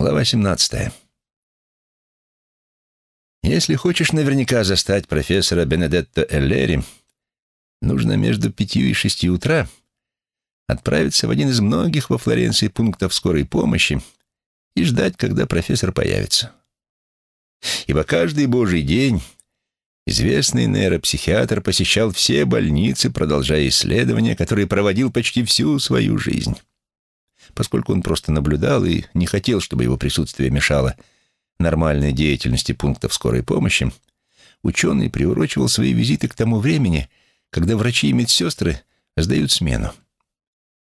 Глава 17. Если хочешь наверняка застать профессора Бенедетто Эллери, нужно между пятью и шестью утра отправиться в один из многих во Флоренции пунктов скорой помощи и ждать, когда профессор появится. Ибо каждый божий день известный нейропсихиатр посещал все больницы, продолжая исследования, которые проводил почти всю свою жизнь поскольку он просто наблюдал и не хотел, чтобы его присутствие мешало нормальной деятельности пунктов скорой помощи, ученый приурочивал свои визиты к тому времени, когда врачи и медсестры сдают смену,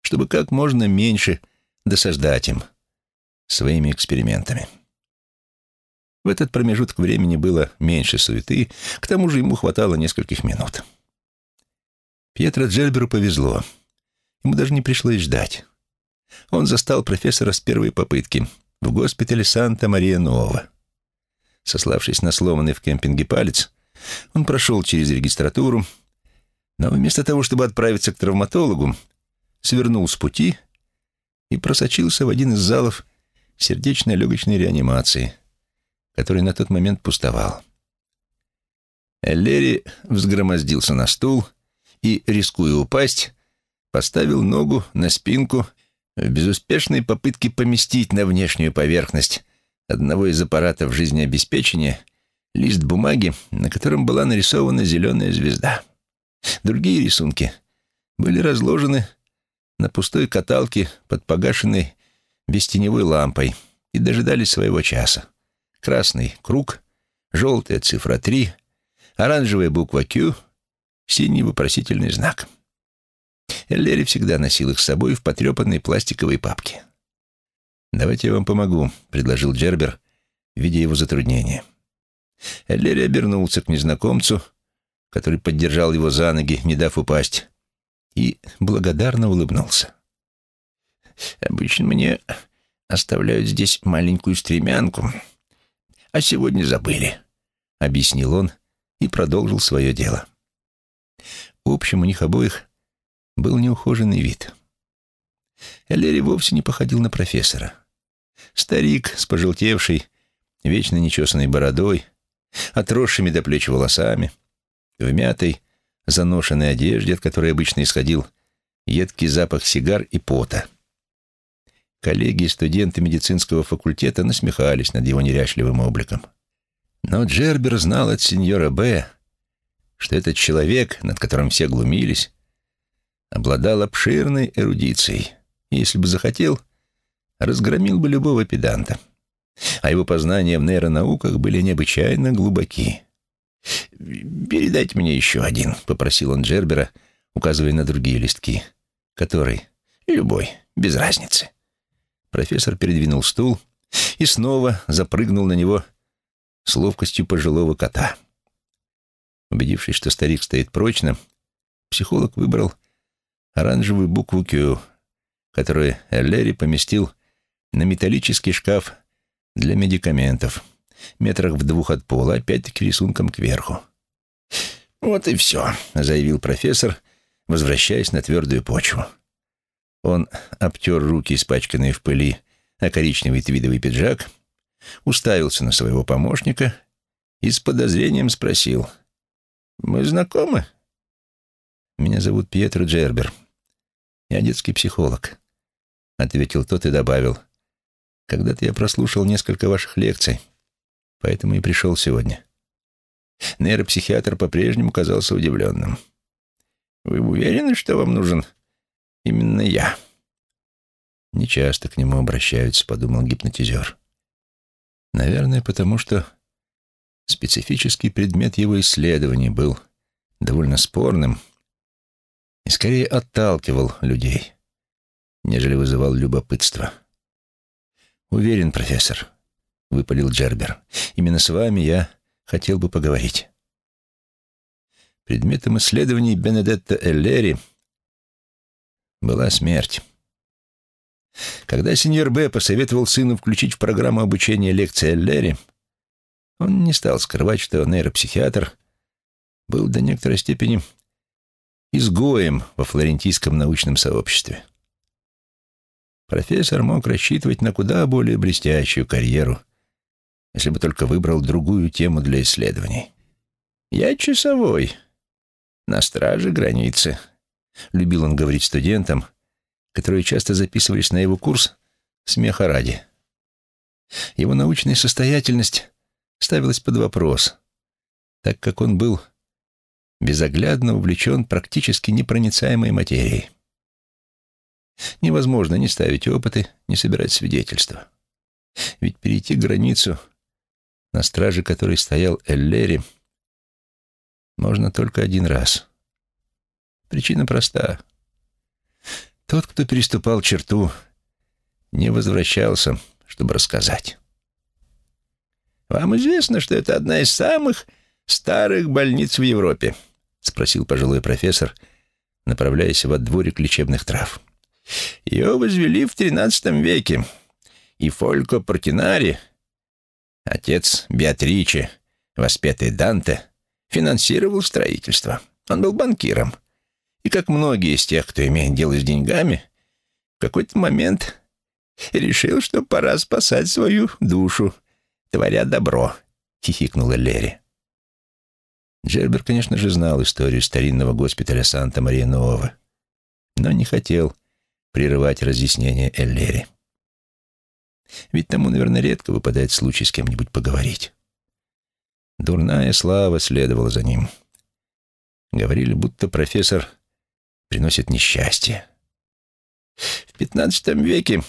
чтобы как можно меньше досаждать им своими экспериментами. В этот промежуток времени было меньше суеты, к тому же ему хватало нескольких минут. Пьетро Джельберу повезло. Ему даже не пришлось ждать он застал профессора с первой попытки в госпитале Санта-Мария-Нова. Сославшись на сломанный в кемпинге палец, он прошел через регистратуру, но вместо того, чтобы отправиться к травматологу, свернул с пути и просочился в один из залов сердечно-легочной реанимации, который на тот момент пустовал. Эллери взгромоздился на стул и, рискуя упасть, поставил ногу на спинку в безуспешной попытке поместить на внешнюю поверхность одного из аппаратов жизнеобеспечения лист бумаги, на котором была нарисована зеленая звезда. Другие рисунки были разложены на пустой каталке под погашенной бестеневой лампой и дожидались своего часа. Красный круг, желтая цифра 3, оранжевая буква Q, синий вопросительный знак — Эллери всегда носил их с собой в потрепанной пластиковой папке. «Давайте я вам помогу», — предложил Джербер, видя его затруднение. Эллери обернулся к незнакомцу, который поддержал его за ноги, не дав упасть, и благодарно улыбнулся. «Обычно мне оставляют здесь маленькую стремянку, а сегодня забыли», — объяснил он и продолжил свое дело. В общем, у них обоих был неухоженный вид. Эллери вовсе не походил на профессора. Старик с пожелтевшей, вечно нечесанной бородой, отросшими до плеч волосами, в мятой, заношенной одежде, от которой обычно исходил едкий запах сигар и пота. Коллеги и студенты медицинского факультета насмехались над его неряшливым обликом. Но Джербер знал от сеньора Б., что этот человек, над которым все глумились, обладал обширной эрудицией если бы захотел, разгромил бы любого педанта. А его познания в нейронауках были необычайно глубоки. «Передайте мне еще один», — попросил он Джербера, указывая на другие листки. «Который?» «Любой, без разницы». Профессор передвинул стул и снова запрыгнул на него с ловкостью пожилого кота. Убедившись, что старик стоит прочно, психолог выбрал оранжевую букву «Q», которую Эллери поместил на металлический шкаф для медикаментов, метрах в двух от пола, опять-таки рисунком кверху. «Вот и все», — заявил профессор, возвращаясь на твердую почву. Он обтер руки, испачканные в пыли, а коричневый твидовый пиджак, уставился на своего помощника и с подозрением спросил. «Мы знакомы?» «Меня зовут Пьетро Джербер», «Я детский психолог», — ответил тот и добавил. «Когда-то я прослушал несколько ваших лекций, поэтому и пришел сегодня». Нейропсихиатр по-прежнему казался удивленным. «Вы уверены, что вам нужен именно я?» «Не часто к нему обращаются», — подумал гипнотизер. «Наверное, потому что специфический предмет его исследований был довольно спорным и скорее отталкивал людей, нежели вызывал любопытство. «Уверен, профессор», — выпалил Джербер, — «именно с вами я хотел бы поговорить». Предметом исследований Бенедетто Эллери была смерть. Когда сеньор Б. посоветовал сыну включить в программу обучения лекции Эллери, он не стал скрывать, что нейропсихиатр был до некоторой степени изгоем во флорентийском научном сообществе. профессор мог рассчитывать на куда более блестящую карьеру, если бы только выбрал другую тему для исследований. «Я часовой, на страже границы», — любил он говорить студентам, которые часто записывались на его курс смеха ради. Его научная состоятельность ставилась под вопрос, так как он был безоглядно увлечен практически непроницаемой материей. Невозможно ни ставить опыты, ни собирать свидетельства. Ведь перейти границу, на страже которой стоял Эллери, можно только один раз. Причина проста. Тот, кто переступал черту, не возвращался, чтобы рассказать. «Вам известно, что это одна из самых старых больниц в Европе?» — спросил пожилой профессор, направляясь во дворик лечебных трав. «Ее возвели в XIII веке, и Фолько Портинари, отец Беатриче, воспетый Данте, финансировал строительство. Он был банкиром. И как многие из тех, кто имеет дело с деньгами, в какой-то момент решил, что пора спасать свою душу, творя добро, — хихикнула Лерри. Джербер, конечно же, знал историю старинного госпиталя Санта-Мария-Нового, но не хотел прерывать разъяснение Эллери. Ведь тому, наверное, редко выпадает случай с кем-нибудь поговорить. Дурная слава следовала за ним. Говорили, будто профессор приносит несчастье. В пятнадцатом веке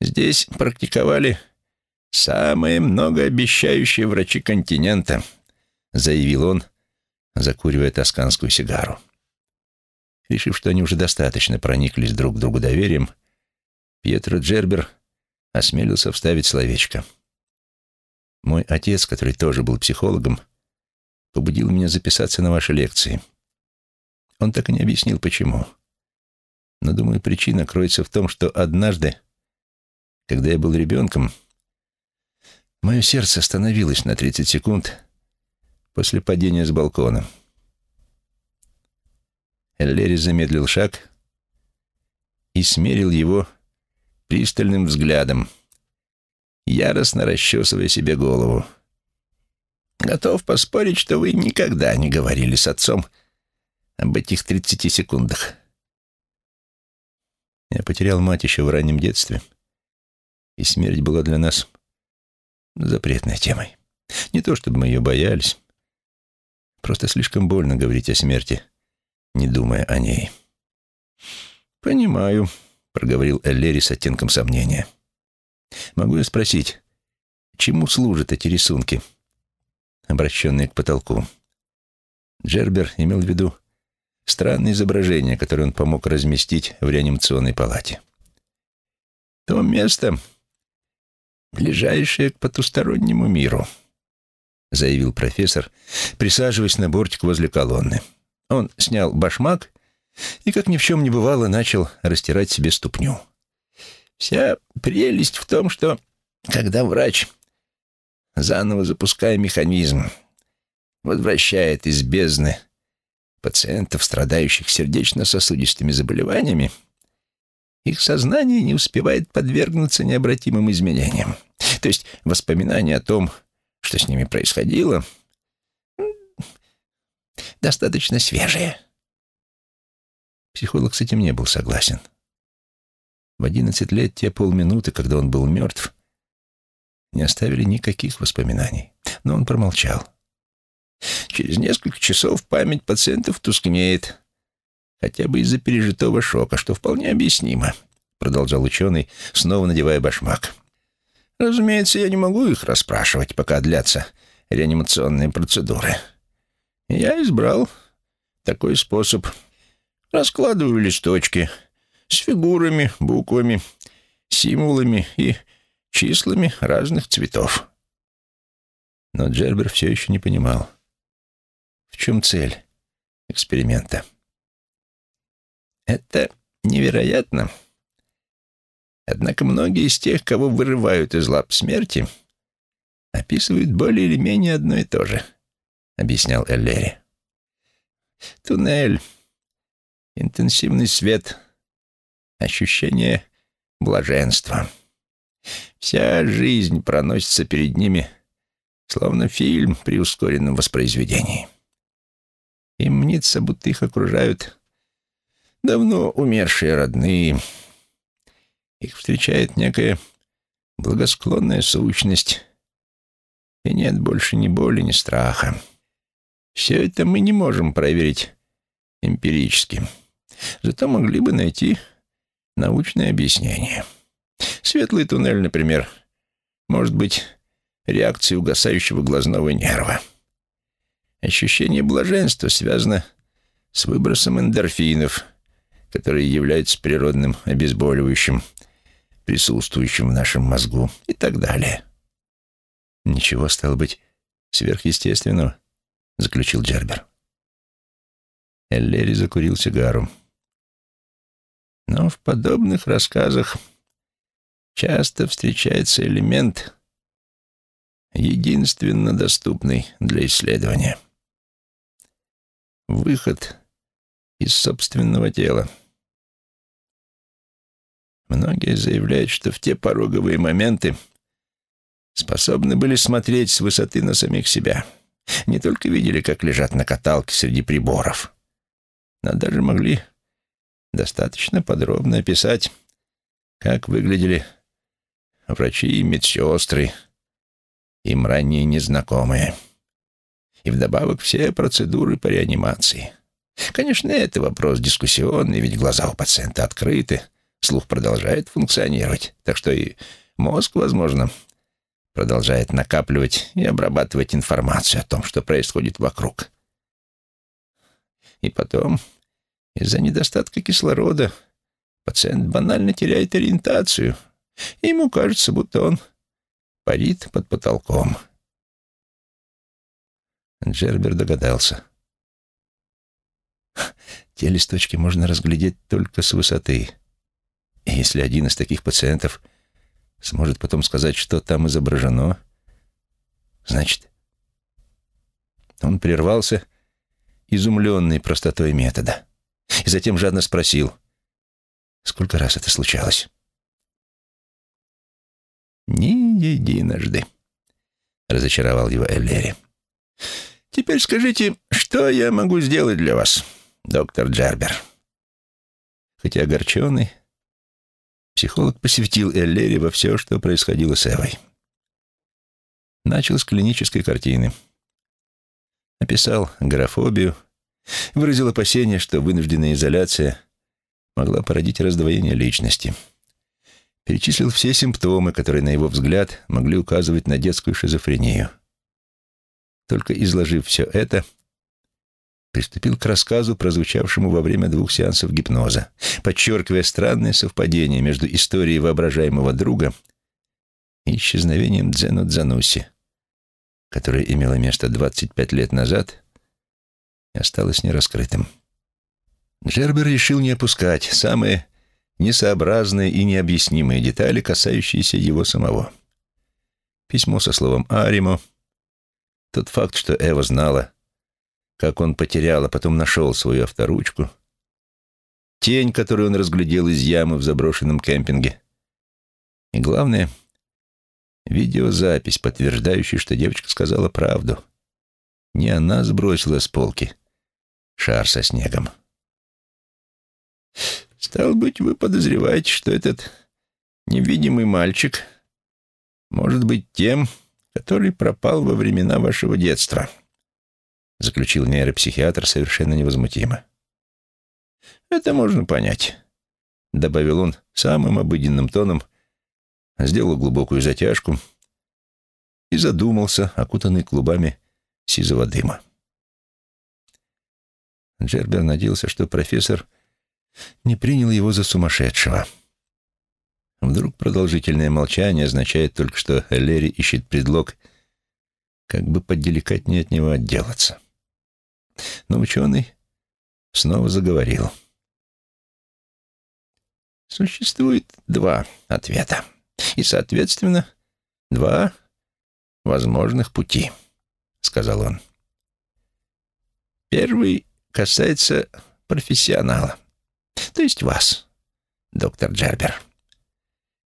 здесь практиковали самые многообещающие врачи континента, заявил он, закуривая тосканскую сигару. Решив, что они уже достаточно прониклись друг к другу доверием, Пьетро Джербер осмелился вставить словечко. «Мой отец, который тоже был психологом, побудил меня записаться на ваши лекции. Он так и не объяснил, почему. Но, думаю, причина кроется в том, что однажды, когда я был ребенком, мое сердце остановилось на 30 секунд после падения с балкона. Эллери замедлил шаг и смерил его пристальным взглядом, яростно расчесывая себе голову. «Готов поспорить, что вы никогда не говорили с отцом об этих тридцати секундах». Я потерял мать еще в раннем детстве, и смерть была для нас запретной темой. Не то чтобы мы ее боялись, Просто слишком больно говорить о смерти, не думая о ней. «Понимаю», — проговорил Эллери с оттенком сомнения. «Могу я спросить, чему служат эти рисунки, обращенные к потолку?» Джербер имел в виду странное изображение, которое он помог разместить в реанимационной палате. «То место, ближайшее к потустороннему миру», заявил профессор, присаживаясь на бортик возле колонны. Он снял башмак и, как ни в чем не бывало, начал растирать себе ступню. Вся прелесть в том, что, когда врач, заново запуская механизм, возвращает из бездны пациентов, страдающих сердечно-сосудистыми заболеваниями, их сознание не успевает подвергнуться необратимым изменениям. То есть воспоминания о том, что с ними происходило, достаточно свежие. Психолог с этим не был согласен. В одиннадцать лет те полминуты, когда он был мертв, не оставили никаких воспоминаний. Но он промолчал. Через несколько часов память пациентов тускнеет, хотя бы из-за пережитого шока, что вполне объяснимо, продолжал ученый, снова надевая башмак. Разумеется, я не могу их расспрашивать, пока длятся реанимационные процедуры. Я избрал такой способ. Раскладываю листочки с фигурами, буквами, символами и числами разных цветов. Но Джербер все еще не понимал, в чем цель эксперимента. «Это невероятно», Однако многие из тех, кого вырывают из лап смерти, описывают более или менее одно и то же, — объяснял Эллери. Туннель, интенсивный свет, ощущение блаженство. Вся жизнь проносится перед ними, словно фильм при ускоренном воспроизведении. Им мнится, будто их окружают давно умершие родные. Их встречает некая благосклонная сущность, и нет больше ни боли, ни страха. Все это мы не можем проверить эмпирически. Зато могли бы найти научное объяснение. Светлый туннель, например, может быть реакцией угасающего глазного нерва. Ощущение блаженства связано с выбросом эндорфинов, которые являются природным обезболивающим, присутствующим в нашем мозгу и так далее. «Ничего, стало быть, сверхъестественного», — заключил Джербер. Эллери закурил сигару. Но в подобных рассказах часто встречается элемент, единственно доступный для исследования. Выход из собственного тела. Многие заявляют, что в те пороговые моменты способны были смотреть с высоты на самих себя. Не только видели, как лежат на каталке среди приборов, но даже могли достаточно подробно описать, как выглядели врачи и медсестры, им ранее незнакомые. И вдобавок все процедуры по реанимации. Конечно, это вопрос дискуссионный, ведь глаза у пациента открыты, слух продолжает функционировать, так что и мозг, возможно, продолжает накапливать и обрабатывать информацию о том, что происходит вокруг. И потом, из-за недостатка кислорода, пациент банально теряет ориентацию, и ему кажется, будто он парит под потолком. Джербер догадался. Те листочки можно разглядеть только с высоты. И если один из таких пациентов сможет потом сказать, что там изображено, значит... Он прервался, изумленный простотой метода, и затем жадно спросил, сколько раз это случалось. «Ни единожды», — разочаровал его Эллери. «Теперь скажите, что я могу сделать для вас, доктор Джербер?» Хотя огорченный, психолог посвятил Эллери во все, что происходило с Эвой. Начал с клинической картины. Описал графобию, выразил опасение, что вынужденная изоляция могла породить раздвоение личности — перечислил все симптомы, которые, на его взгляд, могли указывать на детскую шизофрению. Только изложив все это, приступил к рассказу, прозвучавшему во время двух сеансов гипноза, подчеркивая странное совпадение между историей воображаемого друга и исчезновением Дзену Дзануси, которое имело место 25 лет назад и осталось нераскрытым. Джербер решил не опускать самые несообразные и необъяснимые детали, касающиеся его самого. Письмо со словом «Аримо», тот факт, что Эва знала, как он потерял, а потом нашел свою авторучку, тень, которую он разглядел из ямы в заброшенном кемпинге, и, главное, видеозапись, подтверждающая, что девочка сказала правду. Не она сбросила с полки шар со снегом. Стал быть, вы подозреваете, что этот невидимый мальчик может быть тем, который пропал во времена вашего детства, заключил нейропсихиатр совершенно невозмутимо. Это можно понять, добавил он самым обыденным тоном, сделал глубокую затяжку и задумался, окутанный клубами сизого дыма. Джербер надеялся, что профессор не принял его за сумасшедшего. Вдруг продолжительное молчание означает только, что Лерри ищет предлог, как бы поделикатнее от него отделаться. Но ученый снова заговорил. Существует два ответа. И, соответственно, два возможных пути, сказал он. Первый касается профессионала то есть вас, доктор Джербер.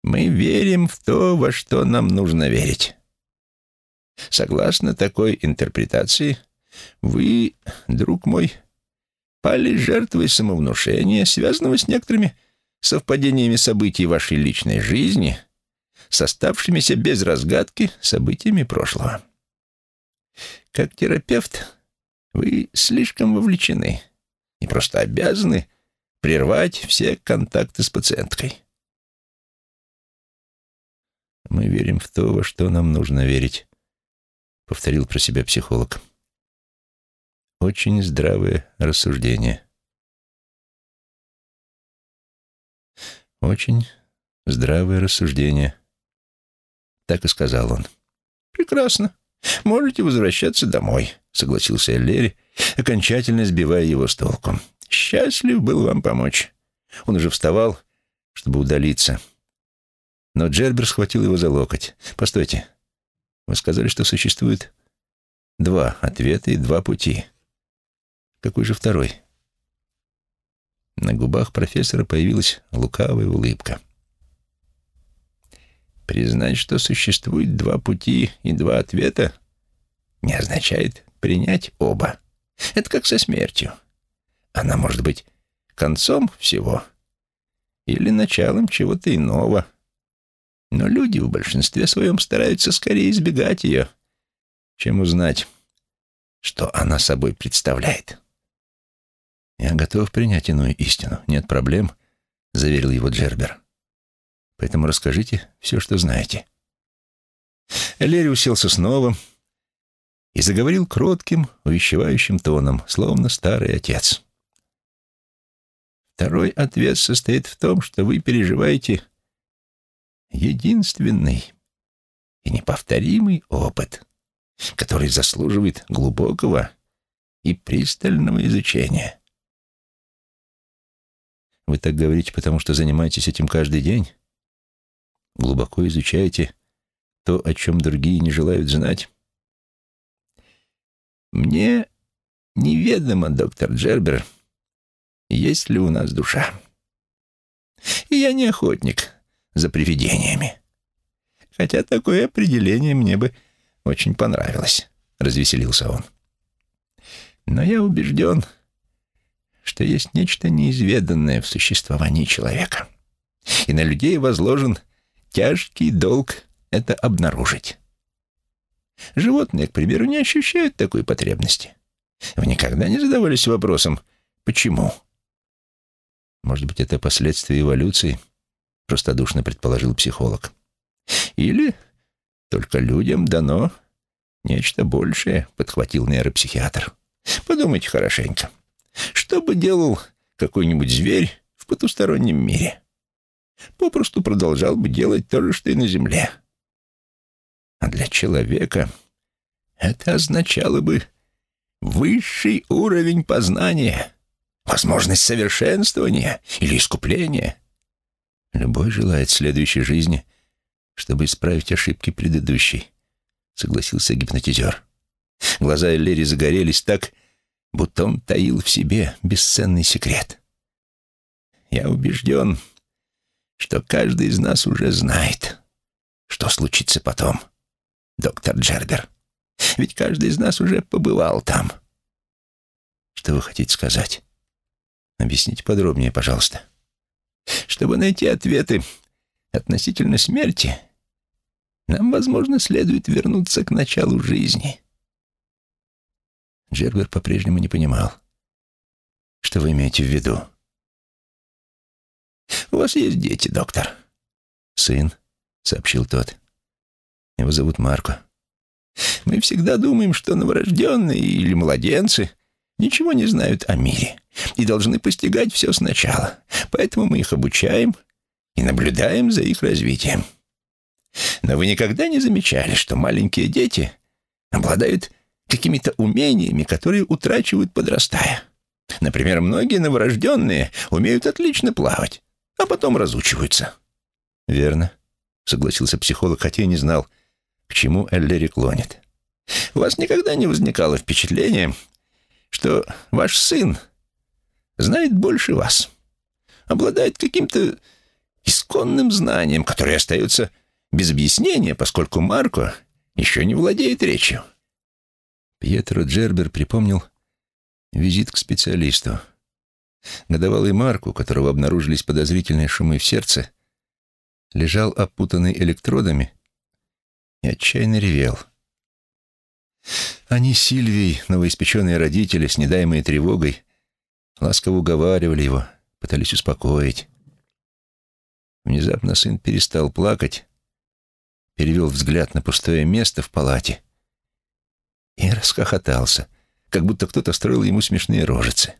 Мы верим в то, во что нам нужно верить. Согласно такой интерпретации, вы, друг мой, пали жертвой самовнушения, связанного с некоторыми совпадениями событий вашей личной жизни, с оставшимися без разгадки событиями прошлого. Как терапевт вы слишком вовлечены и просто обязаны прервать все контакты с пациенткой. «Мы верим в то, во что нам нужно верить», — повторил про себя психолог. «Очень здравое рассуждение». «Очень здравое рассуждение», — так и сказал он. «Прекрасно. Можете возвращаться домой», — согласился Эллери, окончательно сбивая его с толку. «Счастлив был вам помочь». Он уже вставал, чтобы удалиться. Но Джербер схватил его за локоть. «Постойте. Вы сказали, что существует два ответа и два пути. Какой же второй?» На губах профессора появилась лукавая улыбка. Признать, что существует два пути и два ответа, не означает принять оба. Это как со смертью. Она может быть концом всего или началом чего-то иного. Но люди в большинстве своем стараются скорее избегать ее, чем узнать, что она собой представляет. «Я готов принять иную истину. Нет проблем», — заверил его Джербер. «Поэтому расскажите все, что знаете». Элери уселся снова и заговорил кротким, увещевающим тоном, словно старый отец. Второй ответ состоит в том, что вы переживаете единственный и неповторимый опыт, который заслуживает глубокого и пристального изучения. Вы так говорите, потому что занимаетесь этим каждый день? Глубоко изучаете то, о чем другие не желают знать? Мне неведомо, доктор Джербер, есть ли у нас душа. И я не охотник за привидениями. Хотя такое определение мне бы очень понравилось, — развеселился он. Но я убежден, что есть нечто неизведанное в существовании человека. И на людей возложен тяжкий долг это обнаружить. Животные, к примеру, не ощущают такой потребности. Вы никогда не задавались вопросом «почему?». Может быть, это последствия эволюции — простодушно предположил психолог. Или только людям дано нечто большее, подхватил нейропсихиатр. Подумайте хорошенько. Что бы делал какой-нибудь зверь в потустороннем мире? Попросту продолжал бы делать то же, что и на Земле. А для человека это означало бы высший уровень познания, возможность совершенствования или искупления. Любой желает следующей жизни, чтобы исправить ошибки предыдущей, согласился гипнотизер. Глаза Эллери загорелись так, будто он таил в себе бесценный секрет. Я убежден, что каждый из нас уже знает, что случится потом, доктор Джербер. Ведь каждый из нас уже побывал там. Что вы хотите сказать? Объясните подробнее, пожалуйста. Чтобы найти ответы относительно смерти, нам, возможно, следует вернуться к началу жизни. Джербер по-прежнему не понимал. Что вы имеете в виду? У вас есть дети, доктор. Сын, сообщил тот. Его зовут Марко. Мы всегда думаем, что новорожденные или младенцы ничего не знают о мире и должны постигать все сначала. Поэтому мы их обучаем и наблюдаем за их развитием. Но вы никогда не замечали, что маленькие дети обладают какими-то умениями, которые утрачивают, подрастая. Например, многие новорожденные умеют отлично плавать, а потом разучиваются. «Верно», — согласился психолог, хотя и не знал, к чему Эллери клонит. «У вас никогда не возникало впечатления, что ваш сын знает больше вас, обладает каким-то исконным знанием, которое остается без объяснения, поскольку Марко еще не владеет речью. Пьетро Джербер припомнил визит к специалисту. Годовалый Марку, у которого обнаружились подозрительные шумы в сердце, лежал опутанный электродами и отчаянно ревел. Они с Сильвией, новоиспеченные родители, с недаемой тревогой, ласково уговаривали его, пытались успокоить. Внезапно сын перестал плакать, перевел взгляд на пустое место в палате и расхохотался, как будто кто-то строил ему смешные рожицы.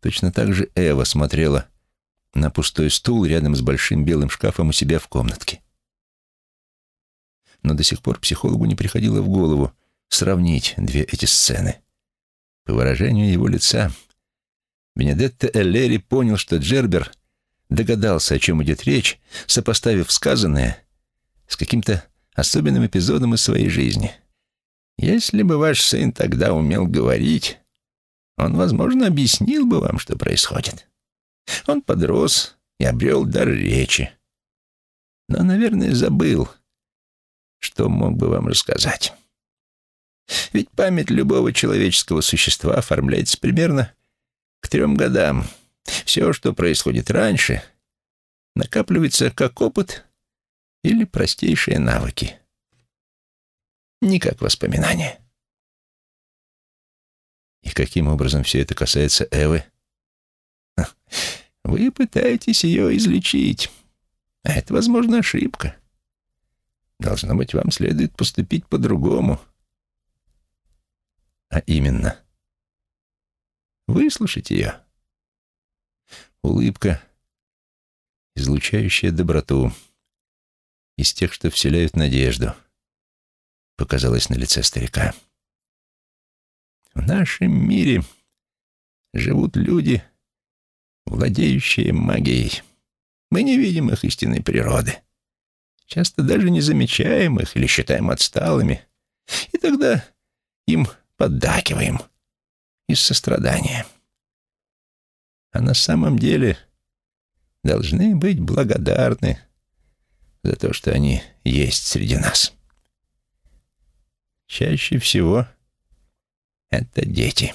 Точно так же Эва смотрела на пустой стул рядом с большим белым шкафом у себя в комнатке. Но до сих пор психологу не приходило в голову сравнить две эти сцены. По выражению его лица, Бенедетто Эллери понял, что Джербер догадался, о чем идет речь, сопоставив сказанное с каким-то особенным эпизодом из своей жизни. «Если бы ваш сын тогда умел говорить, он, возможно, объяснил бы вам, что происходит. Он подрос и обрел дар речи. Но, наверное, забыл, что мог бы вам рассказать. Ведь память любого человеческого существа оформляется примерно к трем годам. Все, что происходит раньше, накапливается как опыт или простейшие навыки. Не как воспоминания. И каким образом все это касается Эвы? Вы пытаетесь ее излечить. А это, возможно, ошибка. Должно быть, вам следует поступить по-другому. А именно, выслушать ее. Улыбка, излучающая доброту, из тех, что вселяют надежду, показалась на лице старика. В нашем мире живут люди, владеющие магией. Мы не видим их истинной природы. Часто даже не замечаем их или считаем отсталыми. И тогда им поддакиваем из сострадания. А на самом деле должны быть благодарны за то, что они есть среди нас. Чаще всего это дети.